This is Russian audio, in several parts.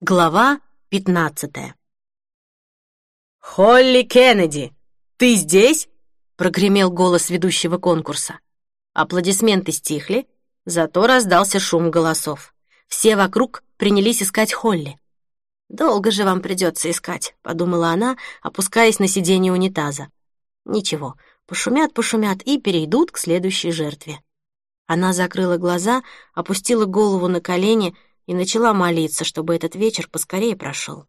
Глава пятнадцатая. «Холли Кеннеди, ты здесь?» — прогремел голос ведущего конкурса. Аплодисменты стихли, зато раздался шум голосов. Все вокруг принялись искать Холли. «Долго же вам придется искать», — подумала она, опускаясь на сиденье унитаза. «Ничего, пошумят, пошумят и перейдут к следующей жертве». Она закрыла глаза, опустила голову на колени — и начала молиться, чтобы этот вечер поскорее прошел.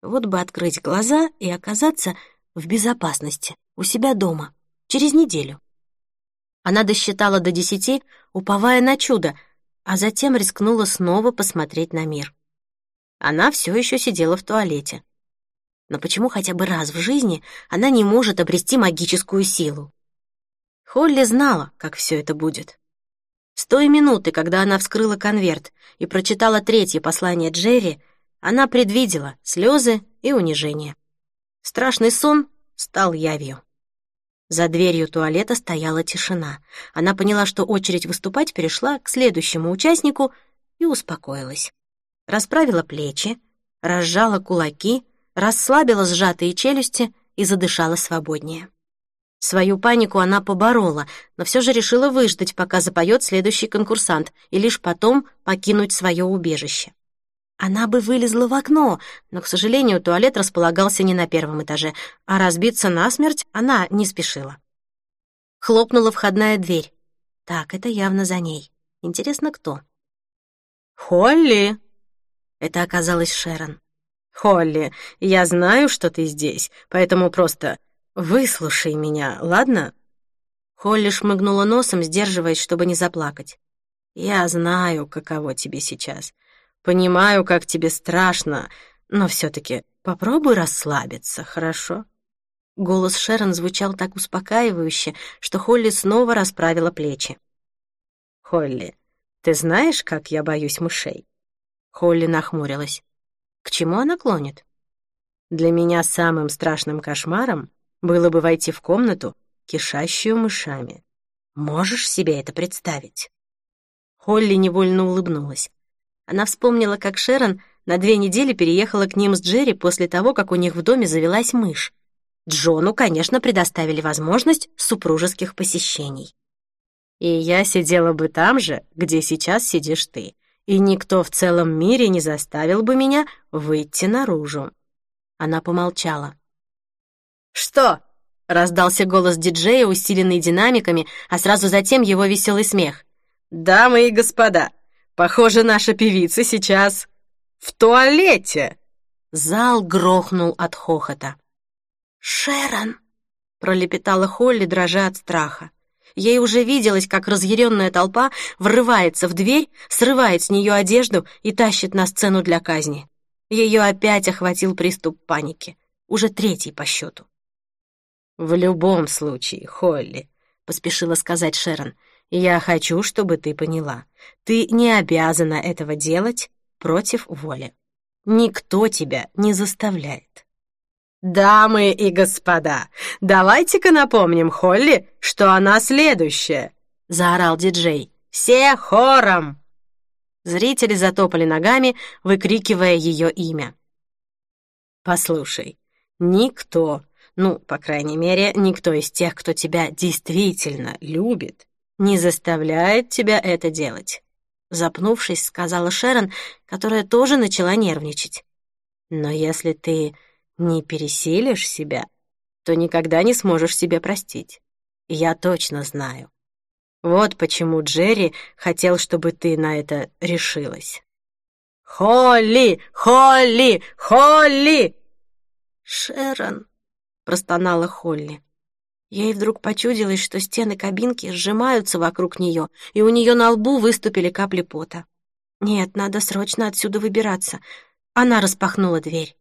Вот бы открыть глаза и оказаться в безопасности, у себя дома, через неделю. Она досчитала до десяти, уповая на чудо, а затем рискнула снова посмотреть на мир. Она все еще сидела в туалете. Но почему хотя бы раз в жизни она не может обрести магическую силу? Холли знала, как все это будет. С той минуты, когда она вскрыла конверт и прочитала третье послание Джерри, она предвидела слезы и унижение. Страшный сон стал явью. За дверью туалета стояла тишина. Она поняла, что очередь выступать перешла к следующему участнику и успокоилась. Расправила плечи, разжала кулаки, расслабила сжатые челюсти и задышала свободнее. Свою панику она поборола, но все же решила выждать, пока запоет следующий конкурсант, и лишь потом покинуть свое убежище. Она бы вылезла в окно, но, к сожалению, туалет располагался не на первом этаже, а разбиться насмерть она не спешила. Хлопнула входная дверь. Так, это явно за ней. Интересно, кто? «Холли!» Это оказалась Шерон. «Холли, я знаю, что ты здесь, поэтому просто «Выслушай меня, ладно?» Холли шмыгнула носом, сдерживаясь, чтобы не заплакать. «Я знаю, каково тебе сейчас. Понимаю, как тебе страшно, но все таки попробуй расслабиться, хорошо?» Голос Шерон звучал так успокаивающе, что Холли снова расправила плечи. «Холли, ты знаешь, как я боюсь мышей?» Холли нахмурилась. К чему она клонит? «Для меня самым страшным кошмаром было бы войти в комнату, кишащую мышами. Можешь себе это представить?» Холли невольно улыбнулась. Она вспомнила, как Шерон на две недели переехала к ним с Джерри после того, как у них в доме завелась мышь. Джону, конечно, предоставили возможность супружеских посещений. «И я сидела бы там же, где сейчас сидишь ты, и никто в целом мире не заставил бы меня выйти наружу». Она помолчала. «Что?» — раздался голос диджея, усиленный динамиками, а сразу затем его веселый смех. «Дамы и господа, похоже, наша певица сейчас в туалете!» Зал грохнул от хохота. «Шерон!» — пролепетала Холли, дрожа от страха. Ей уже виделось, как разъяренная толпа врывается в дверь, срывает с нее одежду и тащит на сцену для казни. Ее опять охватил приступ паники, уже третий по счету. «В любом случае, Холли», — поспешила сказать Шерон, «я хочу, чтобы ты поняла. Ты не обязана этого делать против воли. Никто тебя не заставляет». «Дамы и господа, давайте-ка напомним Холли, что она следующая», — заорал диджей. «Все хором!» Зрители затопали ногами, выкрикивая ее имя. «Послушай, никто ну, по крайней мере, никто из тех, кто тебя действительно любит, не заставляет тебя это делать. Запнувшись, сказала Шерон, которая тоже начала нервничать. Но если ты не пересилишь себя, то никогда не сможешь себе простить. Я точно знаю. Вот почему Джерри хотел, чтобы ты на это решилась. «Холли! Холли! Холли!» «Шерон!» Простонала Холли. Ей вдруг почудилось, что стены кабинки сжимаются вокруг нее, и у нее на лбу выступили капли пота. Нет, надо срочно отсюда выбираться. Она распахнула дверь.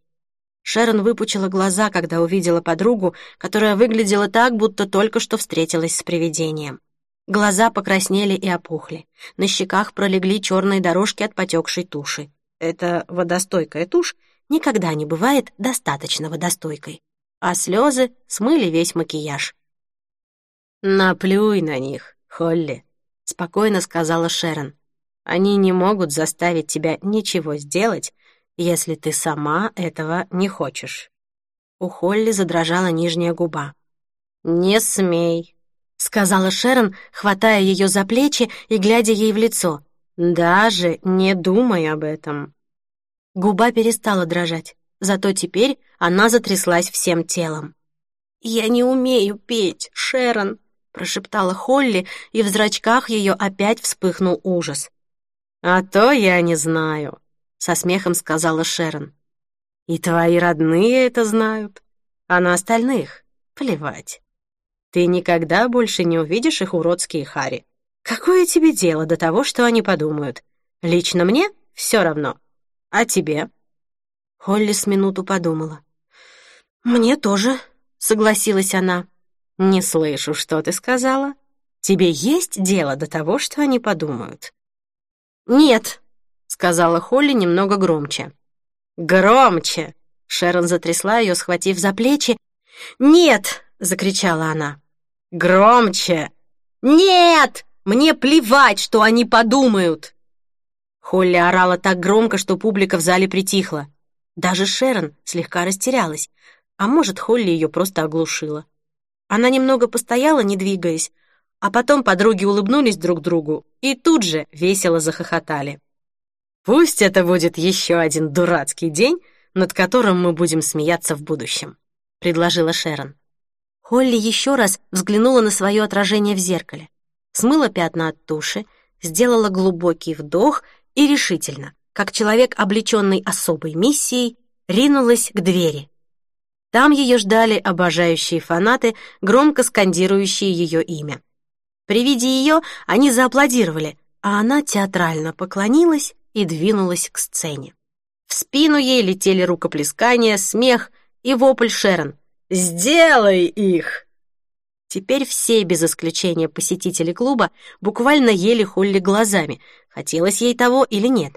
Шерон выпучила глаза, когда увидела подругу, которая выглядела так, будто только что встретилась с привидением. Глаза покраснели и опухли. На щеках пролегли черные дорожки от потекшей туши. Эта водостойкая тушь никогда не бывает достаточно водостойкой а слезы смыли весь макияж. «Наплюй на них, Холли», — спокойно сказала Шерон. Они не могут заставить тебя ничего сделать, если ты сама этого не хочешь». У Холли задрожала нижняя губа. «Не смей», — сказала Шерон, хватая ее за плечи и глядя ей в лицо. «Даже не думай об этом». Губа перестала дрожать, зато теперь она затряслась всем телом. «Я не умею петь, Шерон», — прошептала Холли, и в зрачках ее опять вспыхнул ужас. «А то я не знаю», — со смехом сказала Шерон. «И твои родные это знают, а на остальных плевать. Ты никогда больше не увидишь их уродские хари. Какое тебе дело до того, что они подумают? Лично мне все равно. А тебе?» Холли с минуту подумала. «Мне тоже», — согласилась она. «Не слышу, что ты сказала. Тебе есть дело до того, что они подумают?» «Нет», — сказала Холли немного громче. «Громче!» — Шерон затрясла ее, схватив за плечи. «Нет!» — закричала она. «Громче!» «Нет! Мне плевать, что они подумают!» Холли орала так громко, что публика в зале притихла. Даже Шерон слегка растерялась, а может, Холли ее просто оглушила. Она немного постояла, не двигаясь, а потом подруги улыбнулись друг другу и тут же весело захохотали. «Пусть это будет еще один дурацкий день, над которым мы будем смеяться в будущем», — предложила Шерон. Холли еще раз взглянула на свое отражение в зеркале, смыла пятна от туши, сделала глубокий вдох и решительно, как человек, облеченный особой миссией, ринулась к двери. Там ее ждали обожающие фанаты, громко скандирующие ее имя. При виде ее они зааплодировали, а она театрально поклонилась и двинулась к сцене. В спину ей летели рукоплескания, смех и вопль Шерон. «Сделай их!» Теперь все, без исключения посетители клуба, буквально ели Холли глазами, хотелось ей того или нет.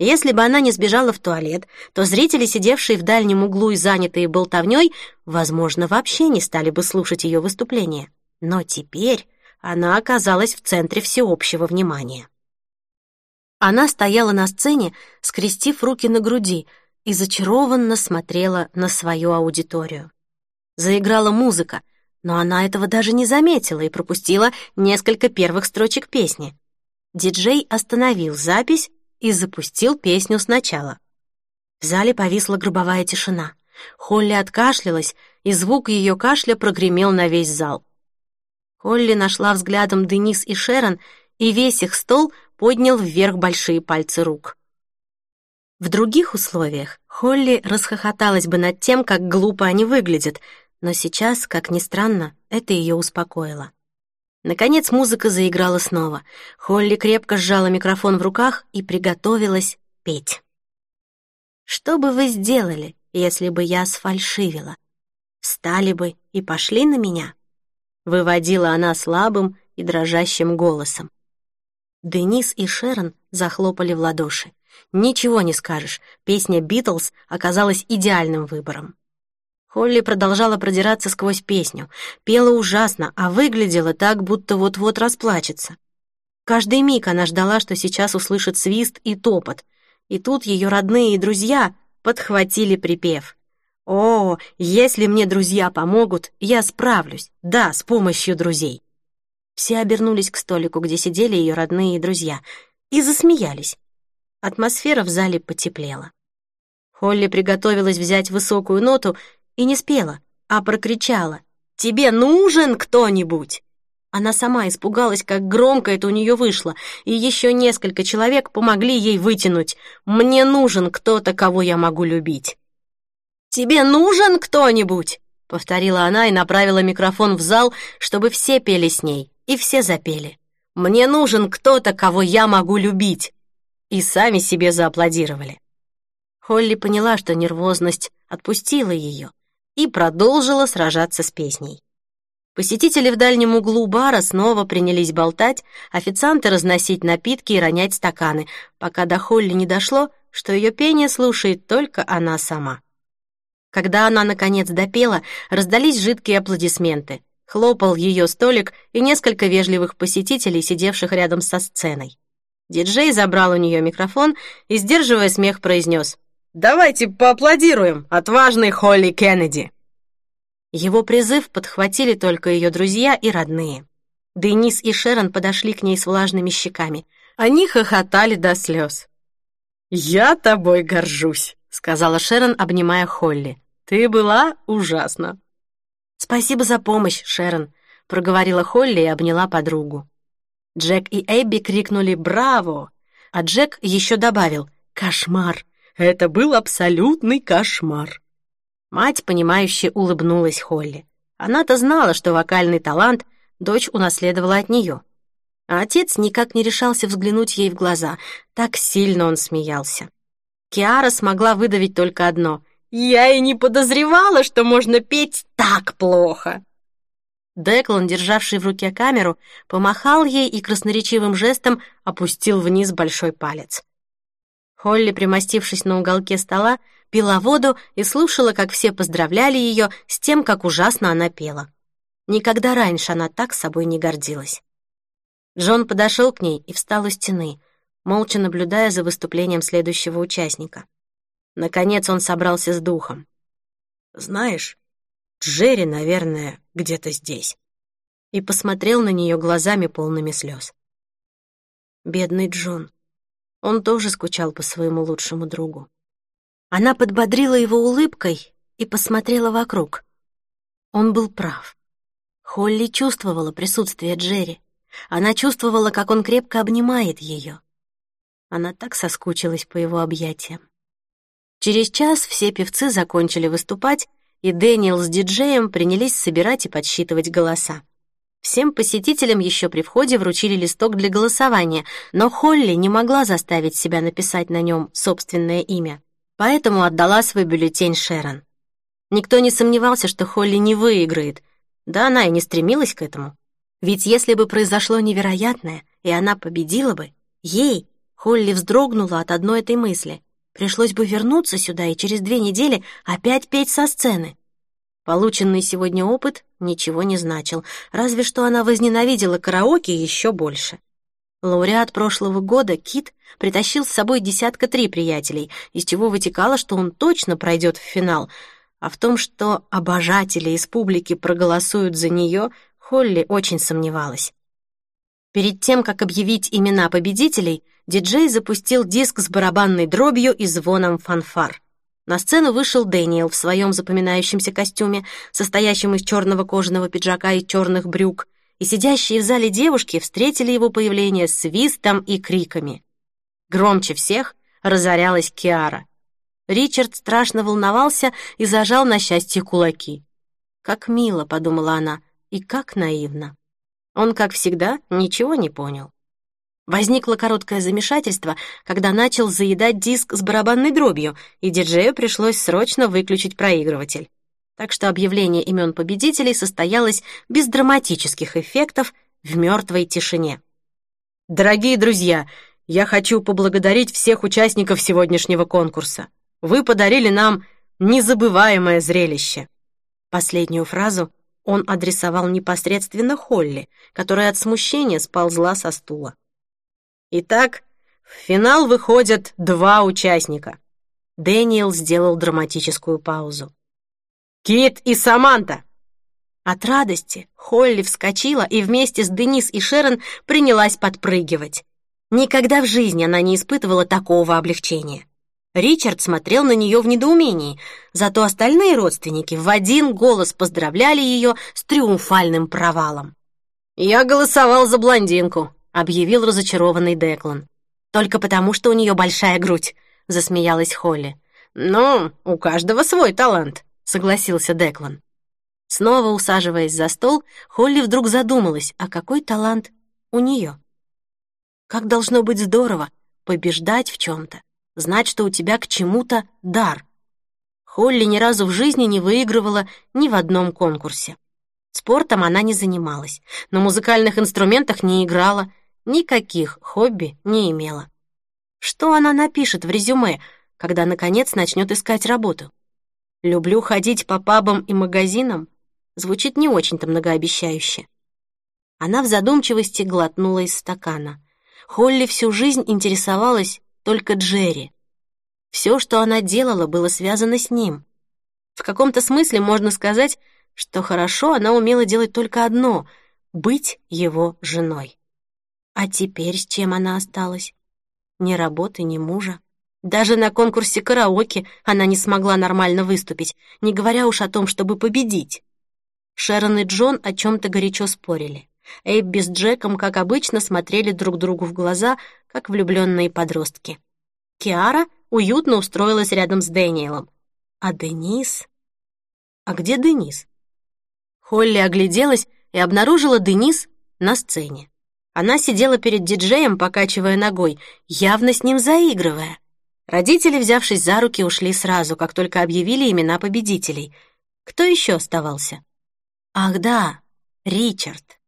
Если бы она не сбежала в туалет, то зрители, сидевшие в дальнем углу и занятые болтовней, возможно, вообще не стали бы слушать ее выступление. Но теперь она оказалась в центре всеобщего внимания. Она стояла на сцене, скрестив руки на груди, и зачарованно смотрела на свою аудиторию. Заиграла музыка, но она этого даже не заметила и пропустила несколько первых строчек песни. Диджей остановил запись и запустил песню сначала. В зале повисла гробовая тишина. Холли откашлялась, и звук ее кашля прогремел на весь зал. Холли нашла взглядом Денис и Шерон, и весь их стол поднял вверх большие пальцы рук. В других условиях Холли расхохоталась бы над тем, как глупо они выглядят, но сейчас, как ни странно, это ее успокоило. Наконец музыка заиграла снова. Холли крепко сжала микрофон в руках и приготовилась петь. «Что бы вы сделали, если бы я сфальшивила? Встали бы и пошли на меня?» Выводила она слабым и дрожащим голосом. Денис и Шерон захлопали в ладоши. Ничего не скажешь, песня «Битлз» оказалась идеальным выбором. Холли продолжала продираться сквозь песню, пела ужасно, а выглядела так, будто вот-вот расплачется. Каждый миг она ждала, что сейчас услышит свист и топот, и тут ее родные и друзья подхватили припев. «О, если мне друзья помогут, я справлюсь, да, с помощью друзей». Все обернулись к столику, где сидели ее родные и друзья, и засмеялись. Атмосфера в зале потеплела. Холли приготовилась взять высокую ноту и не спела, а прокричала «Тебе нужен кто-нибудь!» Она сама испугалась, как громко это у нее вышло, и еще несколько человек помогли ей вытянуть «Мне нужен кто-то, кого я могу любить». «Тебе нужен кто-нибудь?» — повторила она и направила микрофон в зал, чтобы все пели с ней и все запели. «Мне нужен кто-то, кого я могу любить!» И сами себе зааплодировали. Холли поняла, что нервозность отпустила ее и продолжила сражаться с песней. Посетители в дальнем углу бара снова принялись болтать, официанты разносить напитки и ронять стаканы, пока до Холли не дошло, что ее пение слушает только она сама. Когда она, наконец, допела, раздались жидкие аплодисменты. Хлопал ее столик и несколько вежливых посетителей, сидевших рядом со сценой. Диджей забрал у нее микрофон и, сдерживая смех, произнес «Давайте поаплодируем отважной Холли Кеннеди!» Его призыв подхватили только ее друзья и родные. Денис и Шерон подошли к ней с влажными щеками. Они хохотали до слез. «Я тобой горжусь», — сказала Шерон, обнимая Холли. «Ты была ужасна». «Спасибо за помощь, Шерон», — проговорила Холли и обняла подругу. Джек и Эбби крикнули «Браво!», а Джек еще добавил «Кошмар! Это был абсолютный кошмар!». Мать, понимающе улыбнулась Холли. Она-то знала, что вокальный талант дочь унаследовала от нее. А отец никак не решался взглянуть ей в глаза, так сильно он смеялся. Киара смогла выдавить только одно. «Я и не подозревала, что можно петь так плохо!» Деклан, державший в руке камеру, помахал ей и красноречивым жестом опустил вниз большой палец. Холли, примостившись на уголке стола, пила воду и слушала, как все поздравляли ее с тем, как ужасно она пела. Никогда раньше она так собой не гордилась. Джон подошел к ней и встал у стены, молча наблюдая за выступлением следующего участника. Наконец он собрался с духом. «Знаешь, Джерри, наверное, где-то здесь. И посмотрел на нее глазами полными слез. Бедный Джон. Он тоже скучал по своему лучшему другу. Она подбодрила его улыбкой и посмотрела вокруг. Он был прав. Холли чувствовала присутствие Джерри. Она чувствовала, как он крепко обнимает ее. Она так соскучилась по его объятиям. Через час все певцы закончили выступать, и Дэниел с диджеем принялись собирать и подсчитывать голоса. Всем посетителям еще при входе вручили листок для голосования, но Холли не могла заставить себя написать на нем собственное имя, поэтому отдала свой бюллетень Шерон. Никто не сомневался, что Холли не выиграет, да она и не стремилась к этому. Ведь если бы произошло невероятное, и она победила бы, ей, Холли вздрогнула от одной этой мысли. Пришлось бы вернуться сюда и через две недели опять петь со сцены. Полученный сегодня опыт ничего не значил, разве что она возненавидела караоке еще больше. Лауреат прошлого года, Кит, притащил с собой десятка три приятелей, из чего вытекало, что он точно пройдет в финал, а в том, что обожатели из публики проголосуют за нее, Холли очень сомневалась. Перед тем, как объявить имена победителей, диджей запустил диск с барабанной дробью и звоном фанфар. На сцену вышел Дэниел в своем запоминающемся костюме, состоящем из черного кожаного пиджака и черных брюк, и сидящие в зале девушки встретили его появление свистом и криками. Громче всех разорялась Киара. Ричард страшно волновался и зажал на счастье кулаки. «Как мило», — подумала она, — «и как наивно». Он, как всегда, ничего не понял. Возникло короткое замешательство, когда начал заедать диск с барабанной дробью, и диджею пришлось срочно выключить проигрыватель. Так что объявление имен победителей состоялось без драматических эффектов в мертвой тишине. «Дорогие друзья, я хочу поблагодарить всех участников сегодняшнего конкурса. Вы подарили нам незабываемое зрелище». Последнюю фразу он адресовал непосредственно Холли, которая от смущения сползла со стула. Итак, в финал выходят два участника. Дэниел сделал драматическую паузу. «Кит и Саманта!» От радости Холли вскочила и вместе с Денис и Шерон принялась подпрыгивать. Никогда в жизни она не испытывала такого облегчения. Ричард смотрел на нее в недоумении, зато остальные родственники в один голос поздравляли ее с триумфальным провалом. «Я голосовал за блондинку», — объявил разочарованный Деклан. «Только потому, что у нее большая грудь», — засмеялась Холли. «Ну, у каждого свой талант», — согласился Деклан. Снова усаживаясь за стол, Холли вдруг задумалась, а какой талант у нее? Как должно быть здорово побеждать в чем-то, знать, что у тебя к чему-то дар. Холли ни разу в жизни не выигрывала ни в одном конкурсе. Спортом она не занималась, на музыкальных инструментах не играла, никаких хобби не имела. Что она напишет в резюме, когда, наконец, начнет искать работу? «Люблю ходить по пабам и магазинам» звучит не очень-то многообещающе. Она в задумчивости глотнула из стакана. Холли всю жизнь интересовалась только Джерри. Все, что она делала, было связано с ним. В каком-то смысле можно сказать, что хорошо она умела делать только одно — быть его женой. А теперь с чем она осталась? Ни работы, ни мужа. Даже на конкурсе караоке она не смогла нормально выступить, не говоря уж о том, чтобы победить. Шерон и Джон о чем-то горячо спорили. Эйбби с Джеком, как обычно, смотрели друг другу в глаза, как влюбленные подростки. Киара уютно устроилась рядом с Дэниелом. А Денис... А где Денис? Холли огляделась и обнаружила Денис на сцене. Она сидела перед диджеем, покачивая ногой, явно с ним заигрывая. Родители, взявшись за руки, ушли сразу, как только объявили имена победителей. Кто еще оставался? Ах да, Ричард.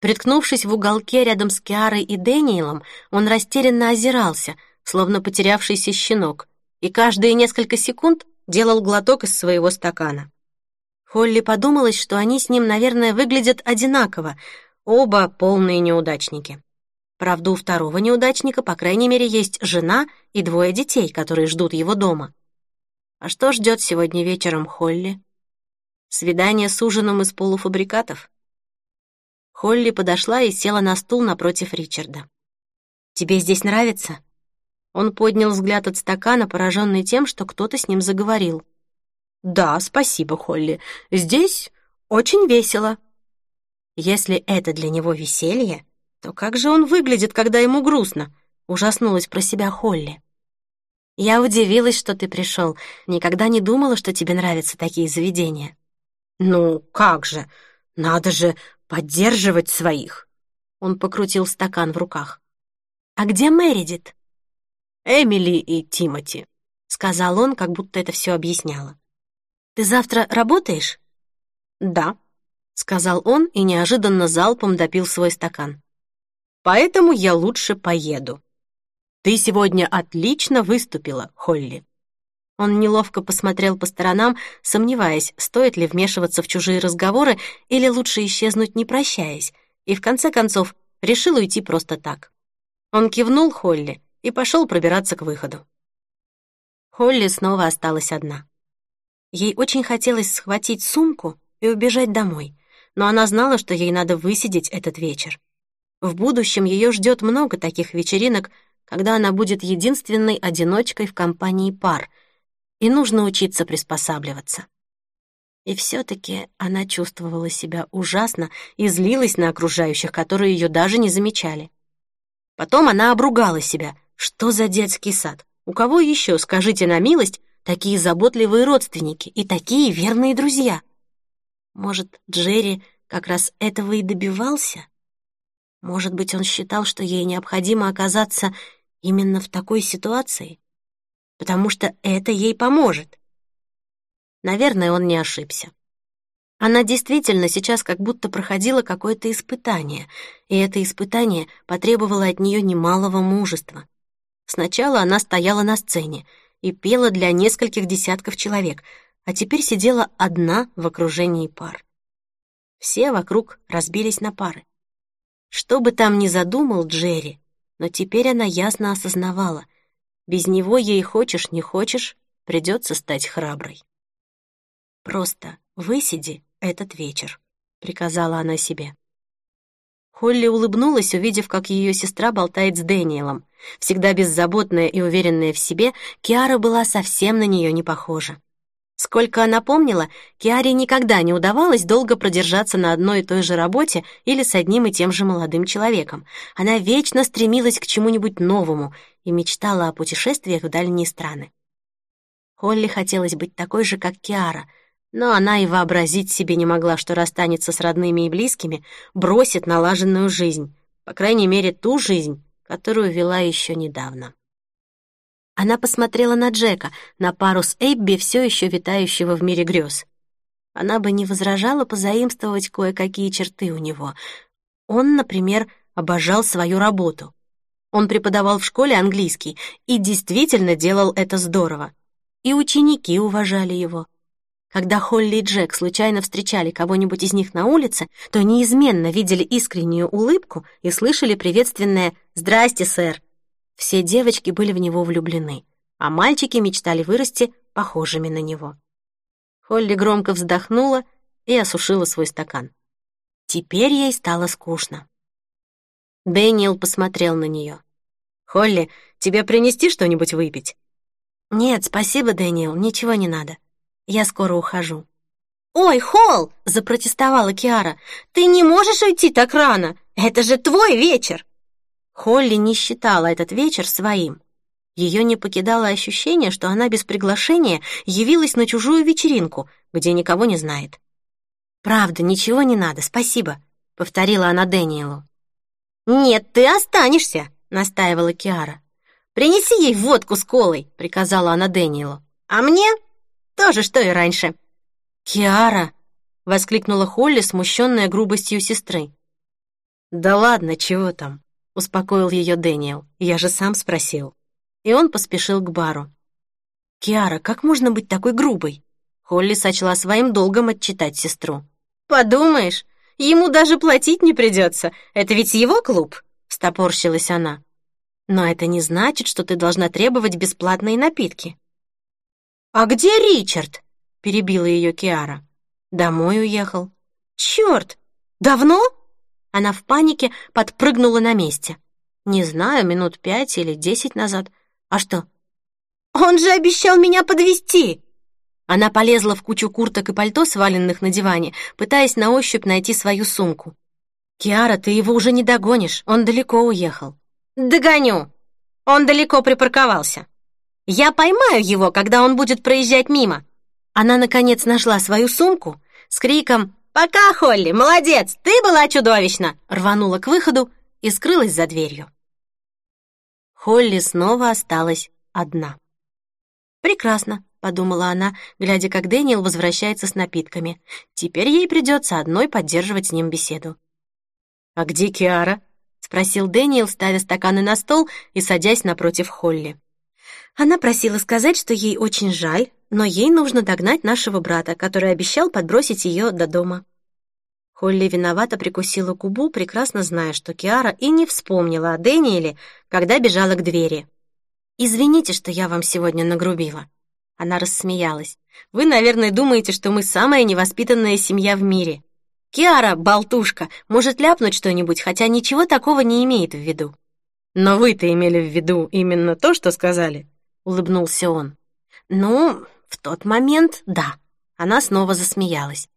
Приткнувшись в уголке рядом с Киарой и Дэниелом, он растерянно озирался, словно потерявшийся щенок, и каждые несколько секунд делал глоток из своего стакана. Холли подумалось, что они с ним, наверное, выглядят одинаково, оба полные неудачники. Правда, у второго неудачника, по крайней мере, есть жена и двое детей, которые ждут его дома. А что ждет сегодня вечером Холли? Свидание с ужином из полуфабрикатов? Холли подошла и села на стул напротив Ричарда. «Тебе здесь нравится?» Он поднял взгляд от стакана, пораженный тем, что кто-то с ним заговорил. «Да, спасибо, Холли. Здесь очень весело». Если это для него веселье, то как же он выглядит, когда ему грустно? Ужаснулась про себя Холли. Я удивилась, что ты пришел. Никогда не думала, что тебе нравятся такие заведения. «Ну, как же? Надо же поддерживать своих!» Он покрутил стакан в руках. «А где Мэридит?» «Эмили и Тимоти», — сказал он, как будто это все объясняло. «Ты завтра работаешь?» «Да», — сказал он и неожиданно залпом допил свой стакан. «Поэтому я лучше поеду. Ты сегодня отлично выступила, Холли». Он неловко посмотрел по сторонам, сомневаясь, стоит ли вмешиваться в чужие разговоры или лучше исчезнуть, не прощаясь, и в конце концов решил уйти просто так. Он кивнул Холли и пошел пробираться к выходу. Холли снова осталась одна. Ей очень хотелось схватить сумку и убежать домой, но она знала, что ей надо высидеть этот вечер. В будущем ее ждет много таких вечеринок, когда она будет единственной одиночкой в компании пар — и нужно учиться приспосабливаться. И все-таки она чувствовала себя ужасно и злилась на окружающих, которые ее даже не замечали. Потом она обругала себя. Что за детский сад? У кого еще, скажите на милость, такие заботливые родственники и такие верные друзья? Может, Джерри как раз этого и добивался? Может быть, он считал, что ей необходимо оказаться именно в такой ситуации? потому что это ей поможет. Наверное, он не ошибся. Она действительно сейчас как будто проходила какое-то испытание, и это испытание потребовало от нее немалого мужества. Сначала она стояла на сцене и пела для нескольких десятков человек, а теперь сидела одна в окружении пар. Все вокруг разбились на пары. Что бы там ни задумал Джерри, но теперь она ясно осознавала — без него ей хочешь, не хочешь, придется стать храброй. «Просто высиди этот вечер», — приказала она себе. Холли улыбнулась, увидев, как ее сестра болтает с Дэниелом. Всегда беззаботная и уверенная в себе, Киара была совсем на нее не похожа. Сколько она помнила, Киаре никогда не удавалось долго продержаться на одной и той же работе или с одним и тем же молодым человеком. Она вечно стремилась к чему-нибудь новому и мечтала о путешествиях в дальние страны. Холли хотелось быть такой же, как Киара, но она и вообразить себе не могла, что расстанется с родными и близкими, бросит налаженную жизнь, по крайней мере, ту жизнь, которую вела еще недавно. Она посмотрела на Джека, на пару с Эйбби, все еще витающего в мире грез. Она бы не возражала позаимствовать кое-какие черты у него. Он, например, обожал свою работу. Он преподавал в школе английский и действительно делал это здорово. И ученики уважали его. Когда Холли и Джек случайно встречали кого-нибудь из них на улице, то неизменно видели искреннюю улыбку и слышали приветственное «Здрасте, сэр!». Все девочки были в него влюблены, а мальчики мечтали вырасти похожими на него. Холли громко вздохнула и осушила свой стакан. Теперь ей стало скучно. Дэниел посмотрел на нее. «Холли, тебе принести что-нибудь выпить?» «Нет, спасибо, Дэниел, ничего не надо. Я скоро ухожу». «Ой, Холл!» — запротестовала Киара. «Ты не можешь уйти так рано! Это же твой вечер!» Холли не считала этот вечер своим. Ее не покидало ощущение, что она без приглашения явилась на чужую вечеринку, где никого не знает. «Правда, ничего не надо, спасибо», — повторила она Дэниелу. «Нет, ты останешься», — настаивала Киара. «Принеси ей водку с колой», — приказала она Дэниелу. «А мне тоже, что и раньше». «Киара!» — воскликнула Холли, смущенная грубостью сестры. «Да ладно, чего там?» — успокоил ее Дэниел. «Я же сам спросил». И он поспешил к бару. «Киара, как можно быть такой грубой?» Холли сочла своим долгом отчитать сестру. «Подумаешь, ему даже платить не придется. Это ведь его клуб», — стопорщилась она. Но это не значит, что ты должна требовать бесплатные напитки. «А где Ричард?» — перебила ее Киара. «Домой уехал». «Черт! Давно?» Она в панике подпрыгнула на месте. «Не знаю, минут пять или десять назад. А что?» «Он же обещал меня подвести. Она полезла в кучу курток и пальто, сваленных на диване, пытаясь на ощупь найти свою сумку. «Киара, ты его уже не догонишь, он далеко уехал». «Догоню! Он далеко припарковался. Я поймаю его, когда он будет проезжать мимо». Она, наконец, нашла свою сумку с криком «Пока, Холли, молодец, ты была чудовищна!» рванула к выходу и скрылась за дверью. Холли снова осталась одна. «Прекрасно», — подумала она, глядя, как Дэниел возвращается с напитками. «Теперь ей придется одной поддерживать с ним беседу». «А где Киара?» — спросил Дэниел, ставя стаканы на стол и садясь напротив Холли. Она просила сказать, что ей очень жаль, но ей нужно догнать нашего брата, который обещал подбросить ее до дома. Холли виновато прикусила губу, прекрасно зная, что Киара и не вспомнила о Дэниеле, когда бежала к двери. «Извините, что я вам сегодня нагрубила». Она рассмеялась. «Вы, наверное, думаете, что мы самая невоспитанная семья в мире. Киара, болтушка, может ляпнуть что-нибудь, хотя ничего такого не имеет в виду». «Но вы-то имели в виду именно то, что сказали?» — улыбнулся он. «Ну, в тот момент, да». Она снова засмеялась.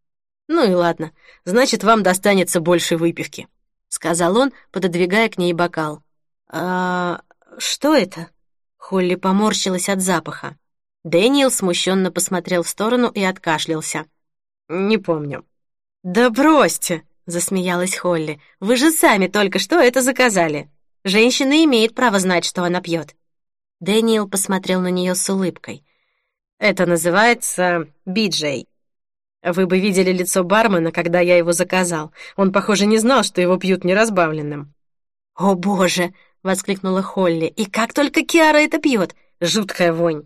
«Ну и ладно, значит, вам достанется больше выпивки», — сказал он, пододвигая к ней бокал. «А что это?» Холли поморщилась от запаха. Дэниел смущенно посмотрел в сторону и откашлялся. «Не помню». «Да бросьте!» — засмеялась Холли. «Вы же сами только что это заказали. Женщина имеет право знать, что она пьет». Дэниел посмотрел на нее с улыбкой. «Это называется биджей. Вы бы видели лицо бармена, когда я его заказал. Он, похоже, не знал, что его пьют неразбавленным». «О, боже!» — воскликнула Холли. «И как только Киара это пьет! Жуткая вонь!»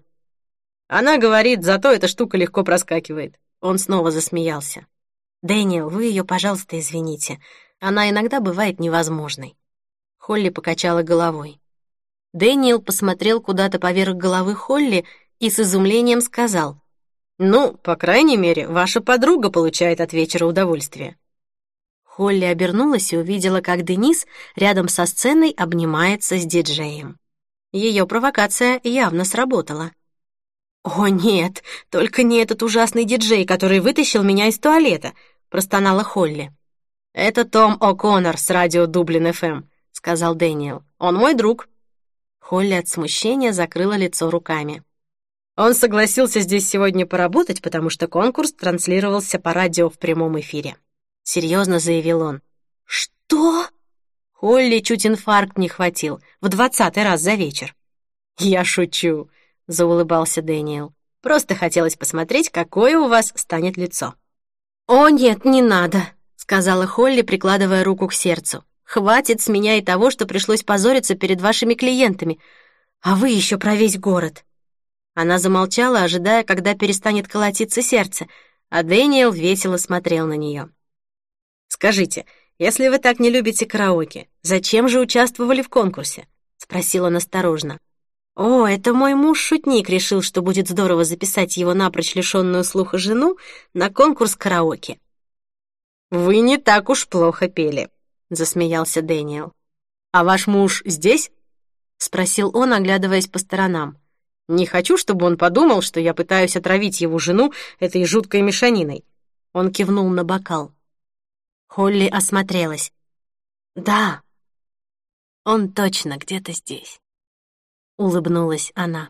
Она говорит, зато эта штука легко проскакивает. Он снова засмеялся. «Дэниел, вы ее, пожалуйста, извините. Она иногда бывает невозможной». Холли покачала головой. Дэниел посмотрел куда-то поверх головы Холли и с изумлением сказал. «Ну, по крайней мере, ваша подруга получает от вечера удовольствие». Холли обернулась и увидела, как Денис рядом со сценой обнимается с диджеем. Ее провокация явно сработала. «О, нет, только не этот ужасный диджей, который вытащил меня из туалета», — простонала Холли. «Это Том О'Коннор с радио Дублин-ФМ», — сказал Дэниел. «Он мой друг». Холли от смущения закрыла лицо руками. Он согласился здесь сегодня поработать, потому что конкурс транслировался по радио в прямом эфире. Серьезно заявил он. «Что?» Холли чуть инфаркт не хватил, в двадцатый раз за вечер. «Я шучу», — заулыбался Дэниел. «Просто хотелось посмотреть, какое у вас станет лицо». «О, нет, не надо», — сказала Холли, прикладывая руку к сердцу. «Хватит с меня и того, что пришлось позориться перед вашими клиентами, а вы еще про весь город». Она замолчала, ожидая, когда перестанет колотиться сердце, а Дэниел весело смотрел на нее. «Скажите, если вы так не любите караоке, зачем же участвовали в конкурсе?» — спросил он осторожно. «О, это мой муж-шутник решил, что будет здорово записать его напрочь лишенную слуха жену на конкурс караоке». «Вы не так уж плохо пели», — засмеялся Дэниел. «А ваш муж здесь?» — спросил он, оглядываясь по сторонам. Не хочу, чтобы он подумал, что я пытаюсь отравить его жену этой жуткой мешаниной. Он кивнул на бокал. Холли осмотрелась. Да, он точно где-то здесь. Улыбнулась она.